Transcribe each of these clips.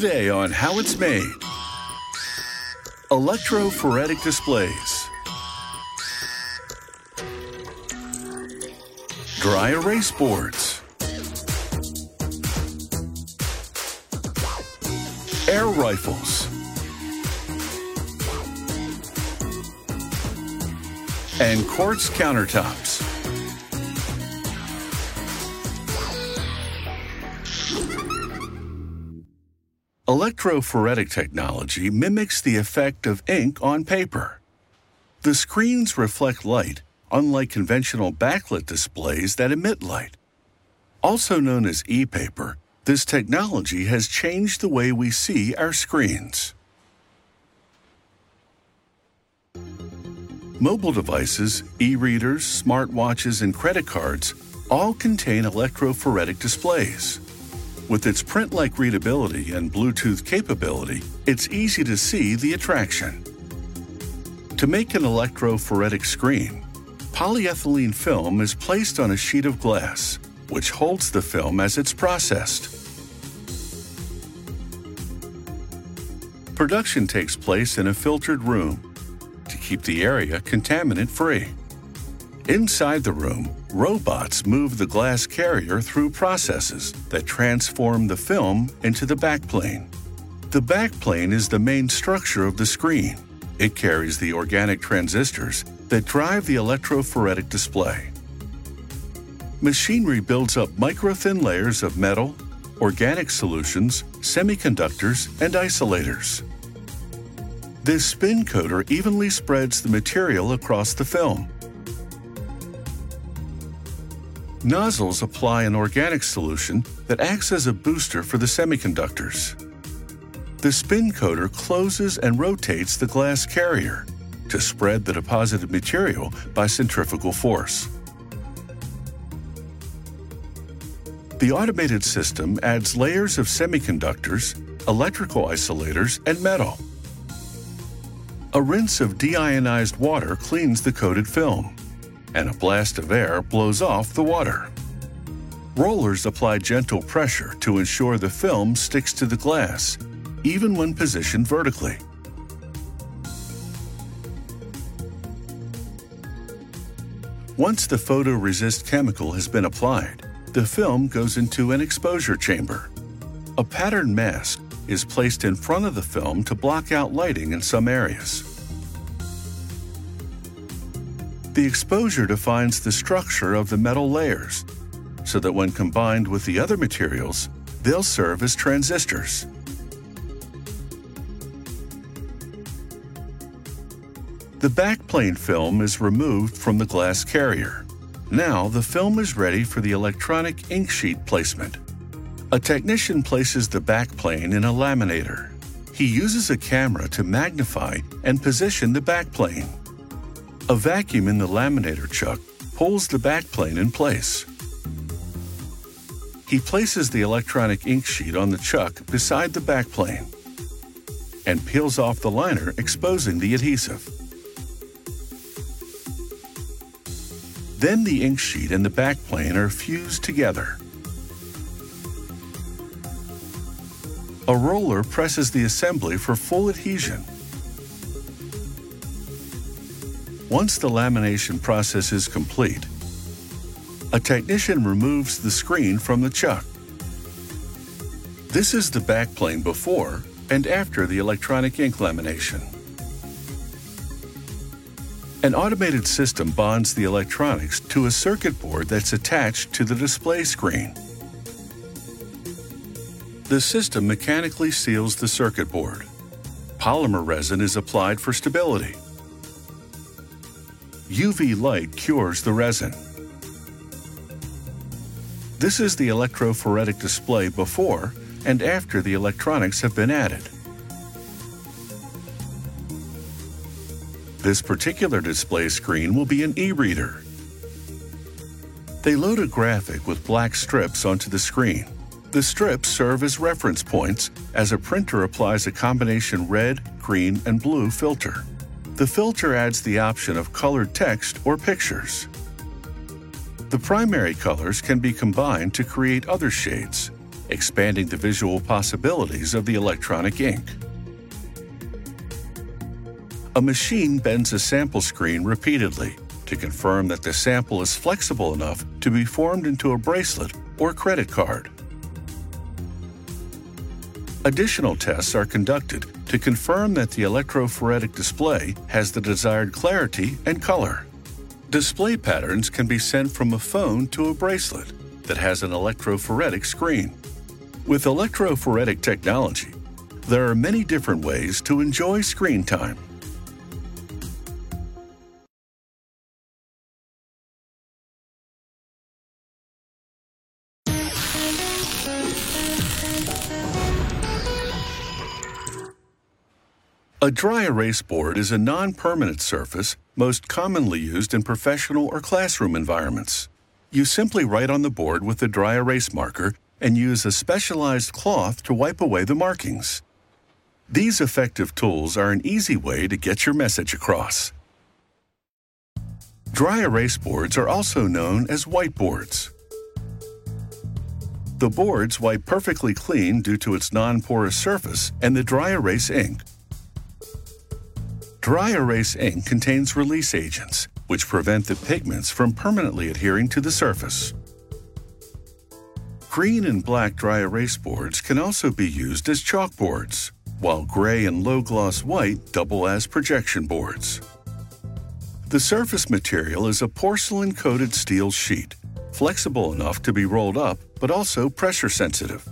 Today on How It's Made. Electrophoretic Displays, Dry Erase Boards, Air Rifles, and Quartz Countertops. Electrophoretic technology mimics the effect of ink on paper. The screens reflect light, unlike conventional backlit displays that emit light. Also known as e paper, this technology has changed the way we see our screens. Mobile devices, e readers, smartwatches, and credit cards all contain electrophoretic displays. With its print like readability and Bluetooth capability, it's easy to see the attraction. To make an electrophoretic screen, polyethylene film is placed on a sheet of glass, which holds the film as it's processed. Production takes place in a filtered room to keep the area contaminant free. Inside the room, robots move the glass carrier through processes that transform the film into the backplane. The backplane is the main structure of the screen. It carries the organic transistors that drive the electrophoretic display. Machinery builds up micro-thin layers of metal, organic solutions, semiconductors, and isolators. This spin coater evenly spreads the material across the film. Nozzles apply an organic solution that acts as a booster for the semiconductors. The spin coater closes and rotates the glass carrier to spread the deposited material by centrifugal force. The automated system adds layers of semiconductors, electrical isolators, and metal. A rinse of deionized water cleans the coated film and a blast of air blows off the water. Rollers apply gentle pressure to ensure the film sticks to the glass, even when positioned vertically. Once the photoresist chemical has been applied, the film goes into an exposure chamber. A pattern mask is placed in front of the film to block out lighting in some areas. The exposure defines the structure of the metal layers, so that when combined with the other materials, they'll serve as transistors. The backplane film is removed from the glass carrier. Now the film is ready for the electronic ink sheet placement. A technician places the backplane in a laminator. He uses a camera to magnify and position the backplane. A vacuum in the laminator chuck pulls the backplane in place. He places the electronic ink sheet on the chuck beside the backplane and peels off the liner, exposing the adhesive. Then the ink sheet and the backplane are fused together. A roller presses the assembly for full adhesion. Once the lamination process is complete, a technician removes the screen from the chuck. This is the backplane before and after the electronic ink lamination. An automated system bonds the electronics to a circuit board that's attached to the display screen. The system mechanically seals the circuit board. Polymer resin is applied for stability. UV light cures the resin. This is the electrophoretic display before and after the electronics have been added. This particular display screen will be an e-reader. They load a graphic with black strips onto the screen. The strips serve as reference points as a printer applies a combination red, green, and blue filter. The filter adds the option of colored text or pictures. The primary colors can be combined to create other shades. expanding the visual possibilities of the electronic ink. A machine bends a sample screen repeatedly to confirm that the sample is flexible enough to be formed into a bracelet or credit card. Additional tests are conducted to confirm that the electrophoretic display has the desired clarity and color. Display patterns can be sent from a phone to a bracelet that has an electrophoretic screen. With electrophoretic technology, there are many different ways to enjoy screen time. A dry erase board is a non-permanent surface most commonly used in professional or classroom environments. You simply write on the board with a dry erase marker and use a specialized cloth to wipe away the markings. These effective tools are an easy way to get your message across. Dry erase boards are also known as whiteboards. The boards wipe perfectly clean due to its non-porous surface and the dry erase ink. Dry erase ink contains release agents, which prevent the pigments from permanently adhering to the surface. Green and black dry erase boards can also be used as chalkboards, while gray and low-gloss white double as projection boards. The surface material is a porcelain-coated steel sheet, flexible enough to be rolled up but also pressure sensitive.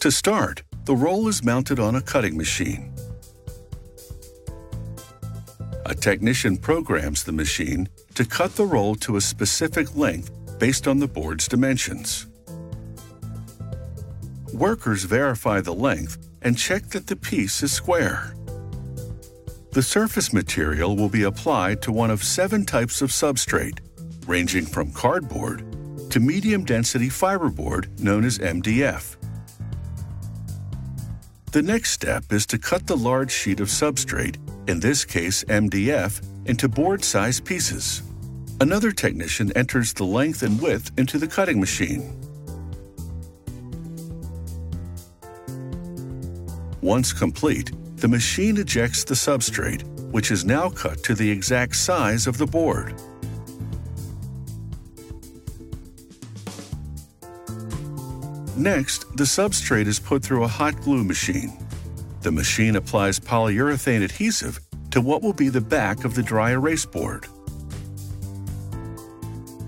To start, the roll is mounted on a cutting machine. A technician programs the machine to cut the roll to a specific length based on the board's dimensions. Workers verify the length and check that the piece is square. The surface material will be applied to one of seven types of substrate, ranging from cardboard to medium density fiberboard known as MDF. The next step is to cut the large sheet of substrate in this case MDF, into board-sized pieces. Another technician enters the length and width into the cutting machine. Once complete, the machine ejects the substrate, which is now cut to the exact size of the board. Next, the substrate is put through a hot glue machine. The machine applies polyurethane adhesive to what will be the back of the dry erase board.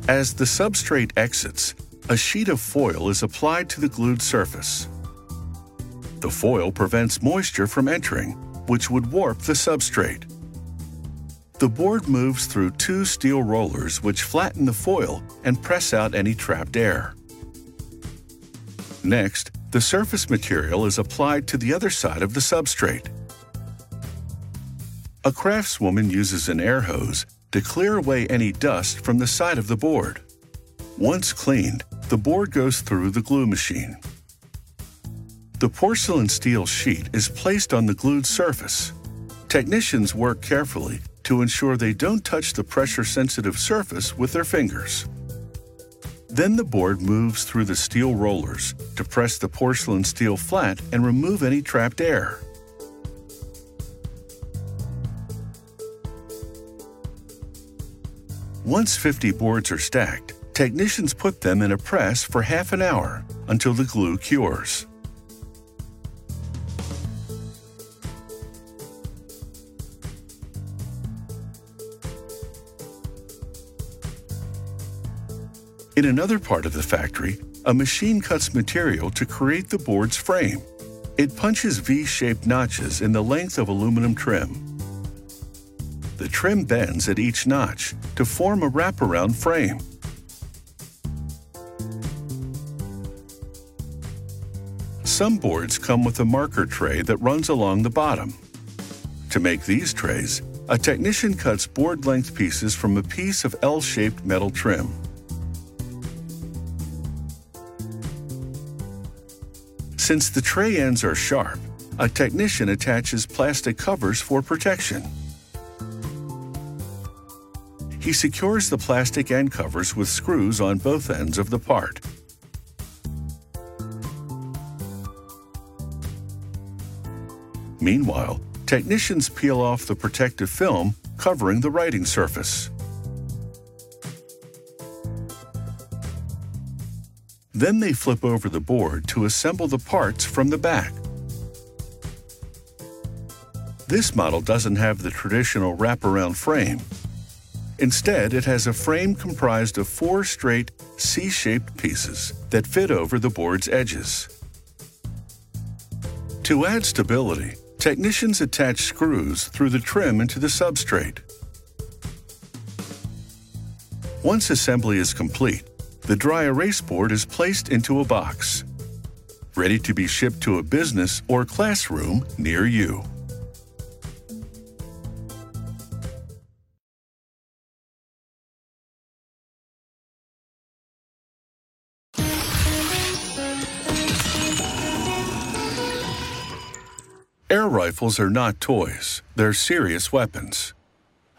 As the substrate exits, a sheet of foil is applied to the glued surface. The foil prevents moisture from entering, which would warp the substrate. The board moves through two steel rollers which flatten the foil and press out any trapped air. Next, the surface material is applied to the other side of the substrate. A craftswoman uses an air hose to clear away any dust from the side of the board. Once cleaned, the board goes through the glue machine. The porcelain steel sheet is placed on the glued surface. Technicians work carefully to ensure they don't touch the pressure-sensitive surface with their fingers. Then the board moves through the steel rollers to press the porcelain steel flat and remove any trapped air. Once 50 boards are stacked, technicians put them in a press for half an hour until the glue cures. In another part of the factory, a machine cuts material to create the board's frame. It punches V-shaped notches in the length of aluminum trim. The trim bends at each notch to form a wraparound frame. Some boards come with a marker tray that runs along the bottom. To make these trays, a technician cuts board-length pieces from a piece of L-shaped metal trim. Since the tray ends are sharp, a technician attaches plastic covers for protection. He secures the plastic end covers with screws on both ends of the part. Meanwhile, technicians peel off the protective film covering the writing surface. Then they flip over the board to assemble the parts from the back. This model doesn't have the traditional wraparound frame. Instead, it has a frame comprised of four straight C-shaped pieces that fit over the board's edges. To add stability, technicians attach screws through the trim into the substrate. Once assembly is complete, the dry erase board is placed into a box, ready to be shipped to a business or classroom near you. Air rifles are not toys, they're serious weapons.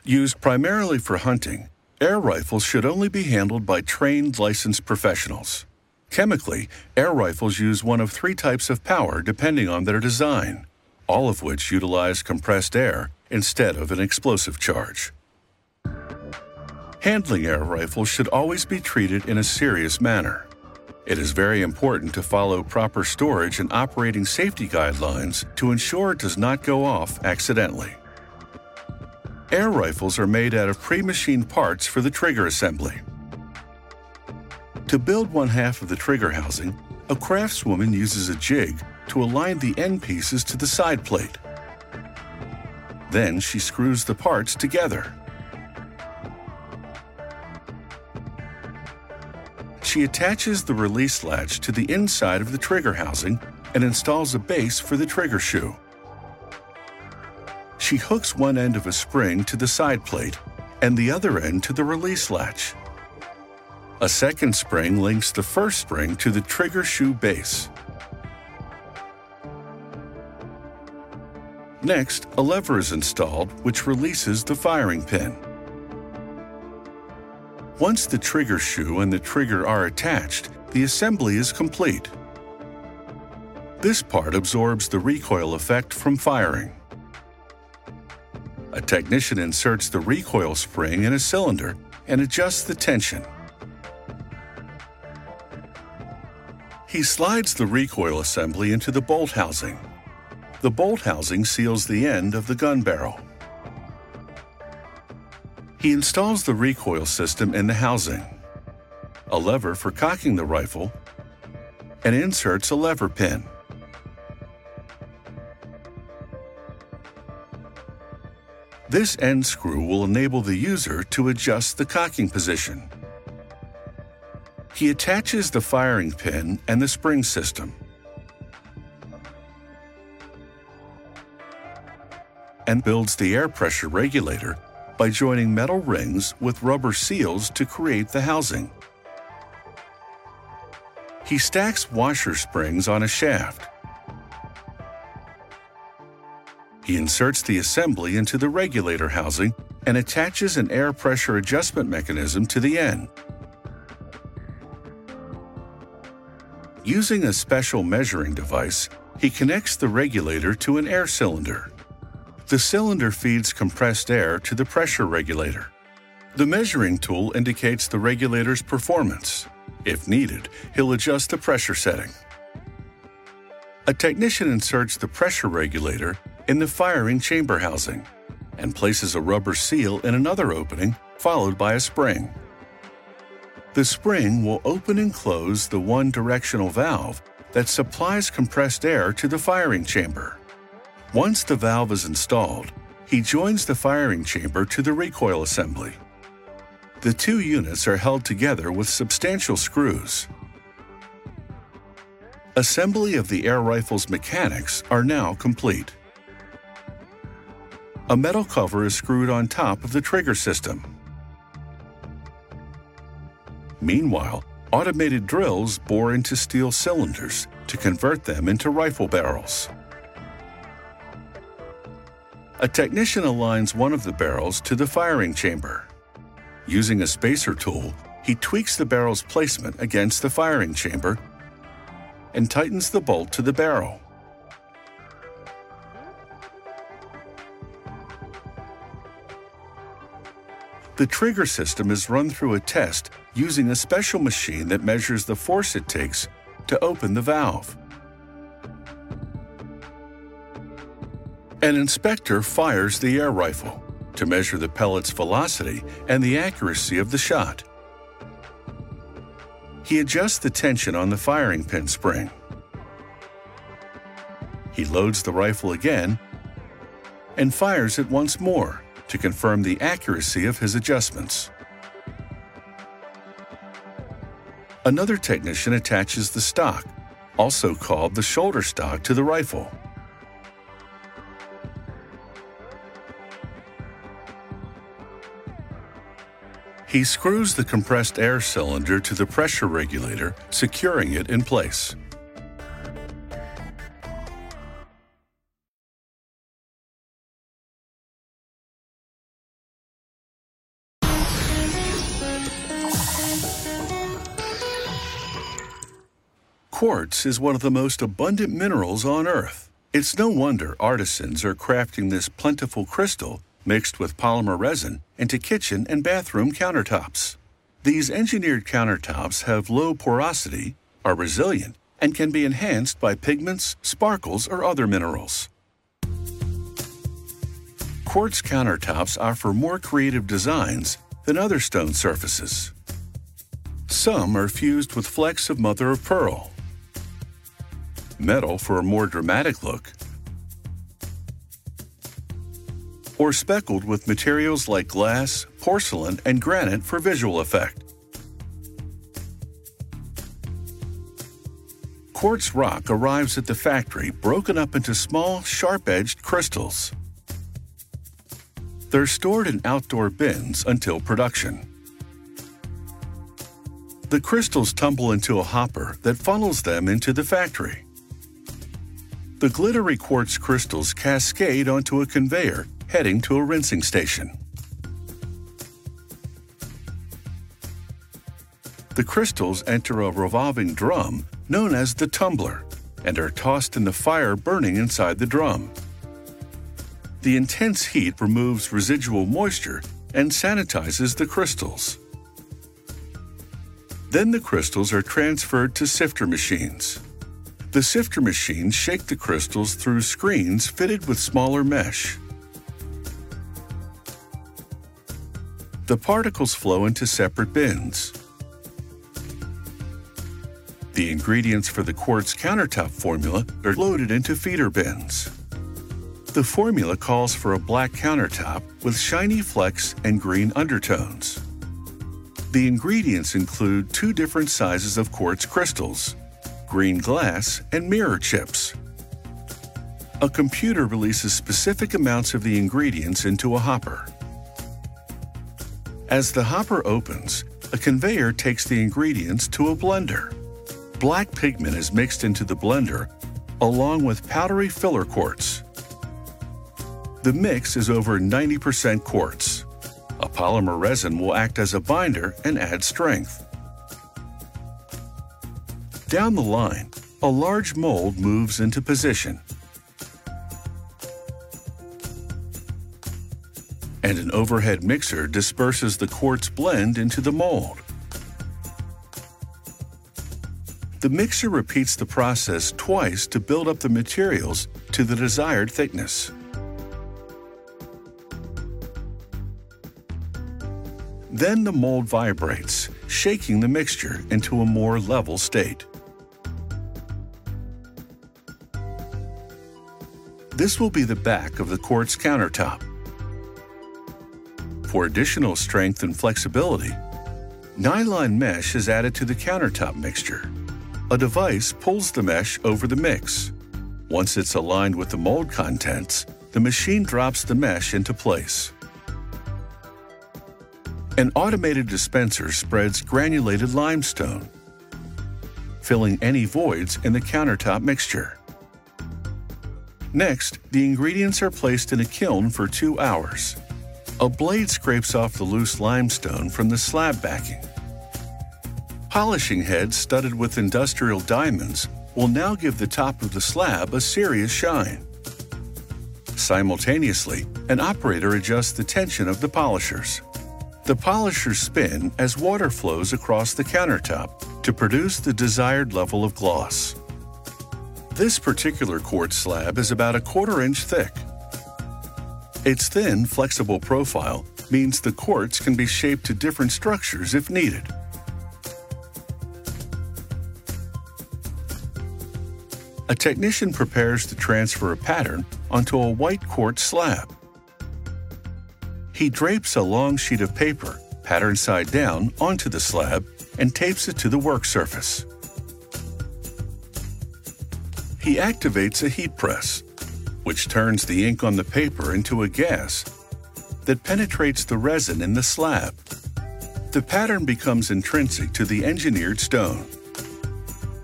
Used primarily for hunting, air rifles should only be handled by trained licensed professionals. Chemically, air rifles use one of three types of power depending on their design, all of which utilize compressed air instead of an explosive charge. Handling air rifles should always be treated in a serious manner. It is very important to follow proper storage and operating safety guidelines to ensure it does not go off accidentally. Air rifles are made out of pre-machined parts for the trigger assembly. To build one half of the trigger housing, a craftswoman uses a jig to align the end pieces to the side plate. Then she screws the parts together. She attaches the release latch to the inside of the trigger housing and installs a base for the trigger shoe. She hooks one end of a spring to the side plate and the other end to the release latch. A second spring links the first spring to the trigger shoe base. Next, a lever is installed which releases the firing pin. Once the trigger shoe and the trigger are attached, the assembly is complete. This part absorbs the recoil effect from firing. A technician inserts the recoil spring in a cylinder and adjusts the tension. He slides the recoil assembly into the bolt housing. The bolt housing seals the end of the gun barrel. He installs the recoil system in the housing, a lever for cocking the rifle, and inserts a lever pin. This end screw will enable the user to adjust the cocking position. He attaches the firing pin and the spring system. and builds the air pressure regulator by joining metal rings with rubber seals to create the housing. He stacks washer springs on a shaft. He inserts the assembly into the regulator housing and attaches an air pressure adjustment mechanism to the end. Using a special measuring device, he connects the regulator to an air cylinder. The cylinder feeds compressed air to the pressure regulator. The measuring tool indicates the regulator's performance. If needed, he'll adjust the pressure setting. A technician inserts the pressure regulator in the firing chamber housing and places a rubber seal in another opening, followed by a spring. The spring will open and close the one directional valve that supplies compressed air to the firing chamber. Once the valve is installed, he joins the firing chamber to the recoil assembly. The two units are held together with substantial screws. Assembly of the air rifle's mechanics are now complete. A metal cover is screwed on top of the trigger system. Meanwhile, automated drills bore into steel cylinders to convert them into rifle barrels. A technician aligns one of the barrels to the firing chamber. Using a spacer tool, he tweaks the barrel's placement against the firing chamber and tightens the bolt to the barrel. The trigger system is run through a test using a special machine that measures the force it takes to open the valve. An inspector fires the air rifle to measure the pellet's velocity and the accuracy of the shot. He adjusts the tension on the firing pin spring. He loads the rifle again and fires it once more to confirm the accuracy of his adjustments. Another technician attaches the stock, also called the shoulder stock, to the rifle. He screws the compressed air cylinder to the pressure regulator, securing it in place. Quartz is one of the most abundant minerals on Earth. It's no wonder artisans are crafting this plentiful crystal mixed with polymer resin into kitchen and bathroom countertops. These engineered countertops have low porosity, are resilient, and can be enhanced by pigments, sparkles, or other minerals. Quartz countertops offer more creative designs than other stone surfaces. Some are fused with flecks of mother of pearl, metal for a more dramatic look, or speckled with materials like glass, porcelain, and granite for visual effect. Quartz rock arrives at the factory broken up into small, sharp-edged crystals. They're stored in outdoor bins until production. The crystals tumble into a hopper that funnels them into the factory. The glittery quartz crystals cascade onto a conveyor heading to a rinsing station. The crystals enter a revolving drum known as the tumbler and are tossed in the fire burning inside the drum. The intense heat removes residual moisture and sanitizes the crystals. Then the crystals are transferred to sifter machines. The sifter machines shake the crystals through screens fitted with smaller mesh. The particles flow into separate bins. The ingredients for the quartz countertop formula are loaded into feeder bins. The formula calls for a black countertop with shiny flecks and green undertones. The ingredients include two different sizes of quartz crystals green glass, and mirror chips. A computer releases specific amounts of the ingredients into a hopper. As the hopper opens, a conveyor takes the ingredients to a blender. Black pigment is mixed into the blender along with powdery filler quartz. The mix is over 90% quartz. A polymer resin will act as a binder and add strength. Down the line, a large mold moves into position. And an overhead mixer disperses the quartz blend into the mold. The mixer repeats the process twice to build up the materials to the desired thickness. Then the mold vibrates, shaking the mixture into a more level state. This will be the back of the quartz countertop. For additional strength and flexibility, nylon mesh is added to the countertop mixture. A device pulls the mesh over the mix. Once it's aligned with the mold contents, the machine drops the mesh into place. An automated dispenser spreads granulated limestone, filling any voids in the countertop mixture. Next, the ingredients are placed in a kiln for two hours. A blade scrapes off the loose limestone from the slab backing. Polishing heads studded with industrial diamonds will now give the top of the slab a serious shine. Simultaneously, an operator adjusts the tension of the polishers. The polishers spin as water flows across the countertop to produce the desired level of gloss. This particular quartz slab is about a quarter inch thick. Its thin, flexible profile means the quartz can be shaped to different structures if needed. A technician prepares to transfer a pattern onto a white quartz slab. He drapes a long sheet of paper, pattern side down, onto the slab and tapes it to the work surface. He activates a heat press, which turns the ink on the paper into a gas that penetrates the resin in the slab. The pattern becomes intrinsic to the engineered stone.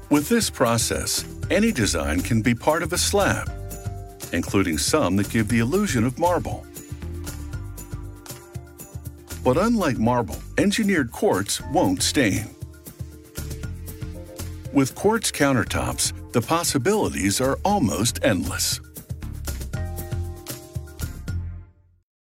With this process, any design can be part of a slab, including some that give the illusion of marble. But unlike marble, engineered quartz won't stain. With quartz countertops, the possibilities are almost endless.